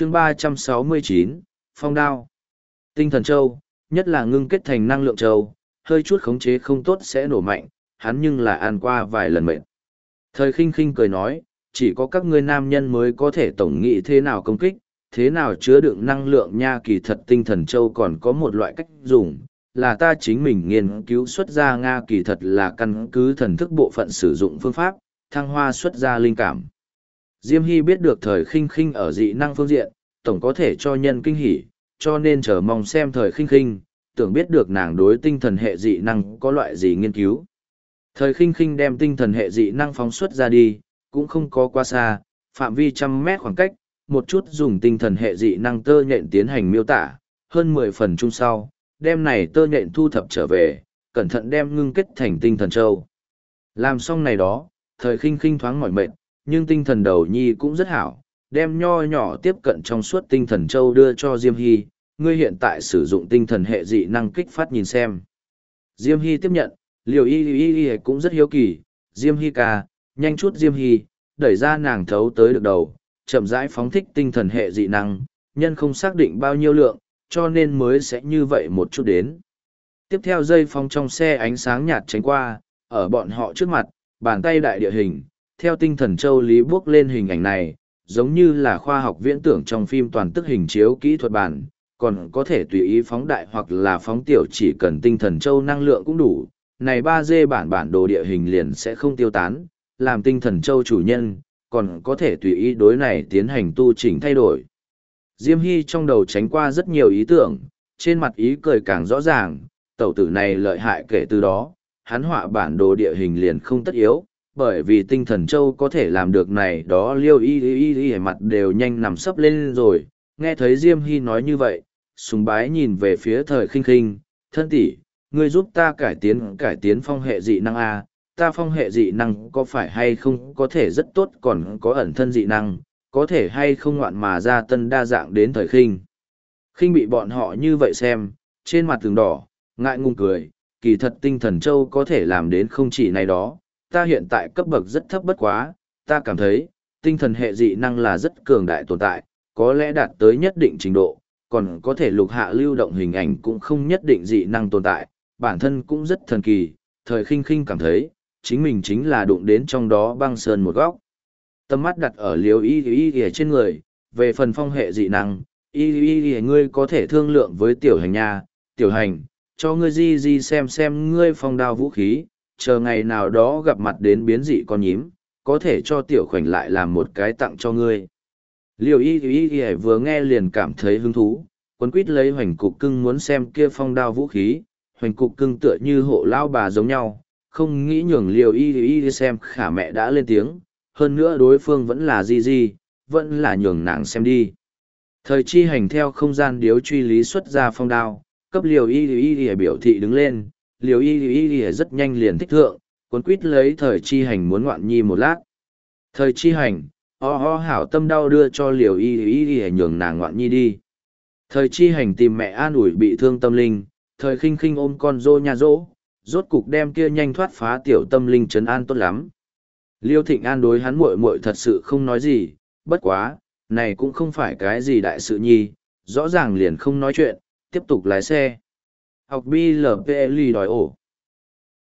chương ba trăm sáu mươi chín, phong đao. Tinh thần châu, nhất là ngưng kết thành năng lượng châu, hơi chút khống chế không tốt sẽ nổ mạnh, hắn nhưng là ăn qua vài lần mệnh thời khinh khinh cười nói, chỉ có các ngươi nam nhân mới có thể tổng nghị thế nào công kích, thế nào chứa đựng năng lượng nha kỳ thật tinh thần châu còn có một loại cách dùng, là ta chính mình nghiên cứu xuất ra nga kỳ thật là căn cứ thần thức bộ phận sử dụng phương pháp, thăng hoa xuất ra linh cảm diêm hy biết được thời khinh khinh ở dị năng phương diện tổng có thể cho nhân kinh hỉ cho nên chờ mong xem thời khinh khinh tưởng biết được nàng đối tinh thần hệ dị năng có loại gì nghiên cứu thời khinh khinh đem tinh thần hệ dị năng phóng xuất ra đi cũng không có quá xa phạm vi trăm mét khoảng cách một chút dùng tinh thần hệ dị năng tơ nhện tiến hành miêu tả hơn mười phần chung sau đem này tơ nhện thu thập trở về, cẩn thận đem ngưng kết thành tinh thần châu. Làm xong này đó, thời khinh khinh thoáng mỏi mệt, nhưng tinh thần đầu nhi cũng rất hảo, đem nho nhỏ tiếp cận trong suốt tinh thần châu đưa cho Diêm Hy, ngươi hiện tại sử dụng tinh thần hệ dị năng kích phát nhìn xem. Diêm Hy tiếp nhận, liều y y y cũng rất hiếu kỳ, Diêm Hy ca, nhanh chút Diêm Hy, đẩy ra nàng thấu tới được đầu, chậm rãi phóng thích tinh thần hệ dị năng, nhân không xác định bao nhiêu lượng, cho nên mới sẽ như vậy một chút đến. Tiếp theo dây phong trong xe ánh sáng nhạt tránh qua, ở bọn họ trước mặt, bàn tay đại địa hình, theo tinh thần châu lý bước lên hình ảnh này, giống như là khoa học viễn tưởng trong phim toàn tức hình chiếu kỹ thuật bản, còn có thể tùy ý phóng đại hoặc là phóng tiểu chỉ cần tinh thần châu năng lượng cũng đủ. Này 3D bản bản đồ địa hình liền sẽ không tiêu tán, làm tinh thần châu chủ nhân, còn có thể tùy ý đối này tiến hành tu chỉnh thay đổi. Diêm Hy trong đầu tránh qua rất nhiều ý tưởng, trên mặt ý cười càng rõ ràng, tẩu tử này lợi hại kể từ đó, hắn họa bản đồ địa hình liền không tất yếu, bởi vì tinh thần châu có thể làm được này đó liêu y y y y mặt đều nhanh nằm sấp lên rồi, nghe thấy Diêm Hy nói như vậy, sùng bái nhìn về phía thời khinh khinh, thân tỷ, ngươi giúp ta cải tiến cải tiến phong hệ dị năng A, ta phong hệ dị năng có phải hay không có thể rất tốt còn có ẩn thân dị năng, có thể hay không ngoạn mà ra tân đa dạng đến thời khinh. Khinh bị bọn họ như vậy xem, trên mặt tường đỏ, ngại ngùng cười, kỳ thật tinh thần châu có thể làm đến không chỉ này đó, ta hiện tại cấp bậc rất thấp bất quá, ta cảm thấy, tinh thần hệ dị năng là rất cường đại tồn tại, có lẽ đạt tới nhất định trình độ, còn có thể lục hạ lưu động hình ảnh cũng không nhất định dị năng tồn tại, bản thân cũng rất thần kỳ, thời khinh khinh cảm thấy, chính mình chính là đụng đến trong đó băng sơn một góc. Tâm mắt đặt ở liều y y y trên người, về phần phong hệ dị năng, y y y ngươi có thể thương lượng với tiểu hành nha, tiểu hành, cho ngươi di di xem xem ngươi phong đao vũ khí, chờ ngày nào đó gặp mặt đến biến dị con nhím, có thể cho tiểu khoảnh lại làm một cái tặng cho ngươi. Liều y y y vừa nghe liền cảm thấy hứng thú, quấn quýt lấy hoành cục cưng muốn xem kia phong đao vũ khí, hoành cục cưng tựa như hộ lao bà giống nhau, không nghĩ nhường liều y y xem khả mẹ đã lên tiếng, hơn nữa đối phương vẫn là gì gì, vẫn là nhường nàng xem đi. Thời chi hành theo không gian điếu truy lý xuất ra phong đao, cấp liều y y y biểu thị đứng lên, liều y y y rất nhanh liền thích thượng, cuốn quýt lấy thời chi hành muốn ngoạn nhi một lát. Thời chi hành, ho ho hảo tâm đau đưa cho liều y y y nhường nàng ngoạn nhi đi. Thời chi hành tìm mẹ an ủi bị thương tâm linh, thời khinh khinh ôm con dô nhà dỗ, rốt cục đem kia nhanh thoát phá tiểu tâm linh trấn an tốt lắm, Liêu Thịnh An đối hắn muội muội thật sự không nói gì, bất quá, này cũng không phải cái gì đại sự nhi, rõ ràng liền không nói chuyện, tiếp tục lái xe. Học BLPL đòi ổ.